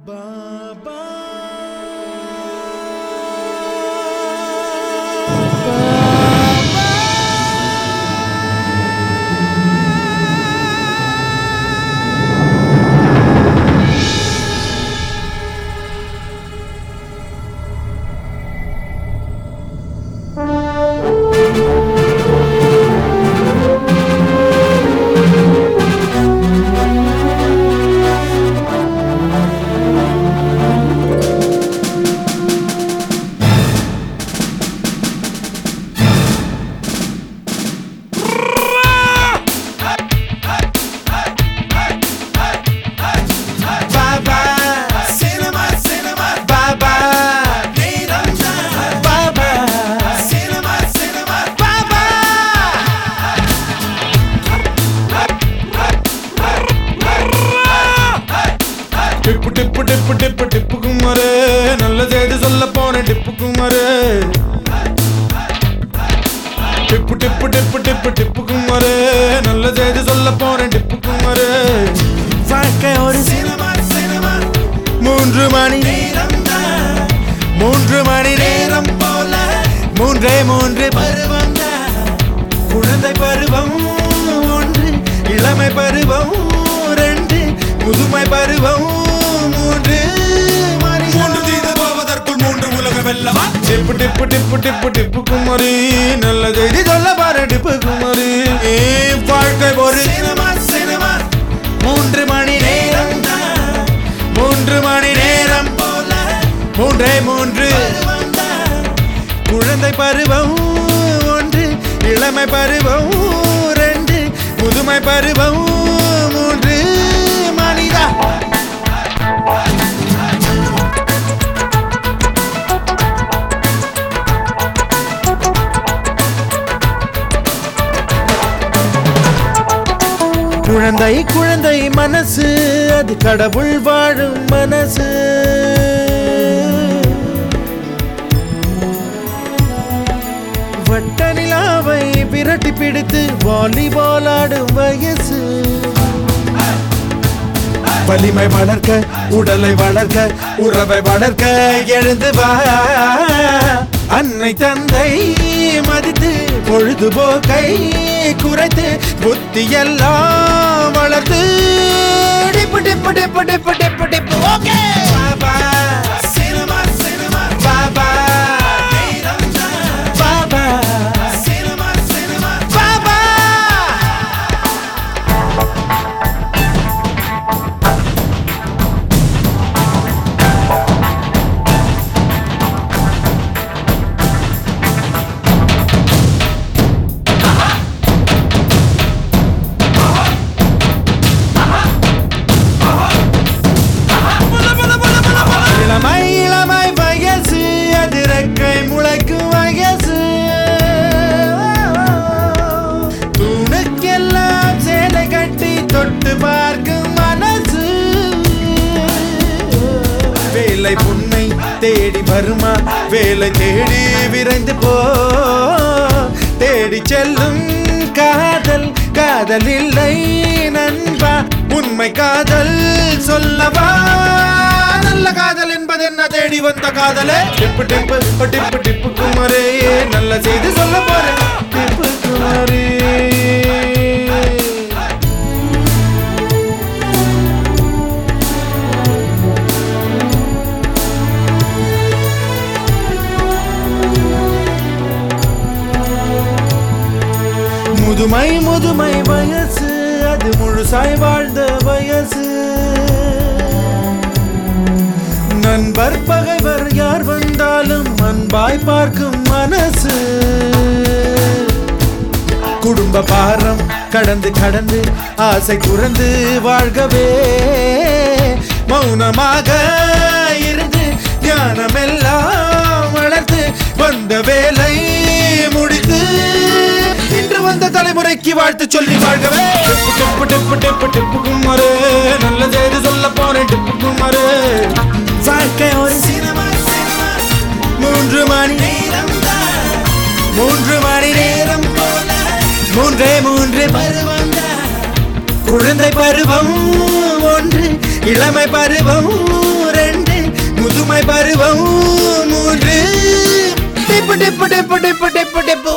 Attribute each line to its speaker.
Speaker 1: பாபா பாபா குமாரு நல்ல செய்தி சொல்ல போனேன் டிப்பு குமாரு. டிப்பு டிப்பு டிப்பு டிப்பு டிப்பு குமாரு நல்ல செய்தி சொல்ல போனேன் டிப்பு குமாரு. வாழ்க்கை ஒரு மூன்று மணி நேரம் மூன்று மணி நேரம் போல. மூன்றே மூன்று. பருவம் குழந்தை பருவம் ஒன்று இளமை பருவம் ரெண்டு முதுமை பருவம் வெல்லவா டிப்பு டிப்பு டிப்பு டிப்பு டிப்பு குமரி. நல்ல செய்தி சொல்ல பாரு டிப்பு குமரி. வாழ்க்கை ஒரு சினிமா சினிமா. மூன்று மணி நேரம். மூன்று மணி நேரம். போல மூன்றே மூன்று. குழந்தை பருவம் ஒன்று இளமை பருவம் ரெண்டு முதுமை பருவம் மூன்று. மனிதா குழந்தை குழந்தை மனசு அது கடவுள் வாழும் மனசு. வட்ட நிலாவை விரட்டி பிடித்து வாலிபால் ஆடும் வயசு. வலிமை வளர்க்க உடலை வளர்க்க உறவை வளர்க்க எழுந்து வா. அன்னை தந்தை மதித்து பொழுதுபோக்கை குறைத்து புத்தி எல்லாம் வளர்த்து. டிப்பு டிப்பு டிப்பு டிப்பு டிப்பு டிப்பு ஓகே. பார்க்கும் மனசு. வேலை புண்ணை தேடி வருமா? வேலை தேடி விரைந்து போ. தேடி செல்லும் காதல் காதல் இல்லை நண்பா. உண்மை காதல் சொல்லவா? நல்ல காதல் என்பது என்ன? தேடி வந்த காதலே. டிப்பு டிப்பு டிப்பு டிப்பு குமரே. நல்ல செய்தி சொல்ல போறேன். டிப்பு குமரே. முதுமை முதுமை வயசு அது முழுசாய் வாழ்ந்த வயசு. நண்பர் பகைவர் யார் வந்தாலும் அன்பாய் பார்க்கும் மனசு. குடும்ப பாரம் கடந்து கடந்து ஆசை துறந்து வாழ்கவே. மௌனமாக இருந்து ஞானமெல்லாம் வளர்த்து வந்த வேலை தலைமுறைக்கு வாழ்த்து சொல்லி வாழ்கவே. டிப்பு டிப்பு டிப்பு டிப்பு குமாரு நல்ல செய்தி சொல்ல போறேன் டிப்பு குமாரு வாழ்க்கை ஒரு சினிமா மூன்று மணி நேரம் மூன்று மணி நேரம் போல. மூன்றே மூன்று பருவம் குழந்தை பருவம் ஒன்று இளமை பருவம் பருவம் மூன்று. டிப்பு டிப்பு டிப்பு டிப்பு டிப்பு டிப்பு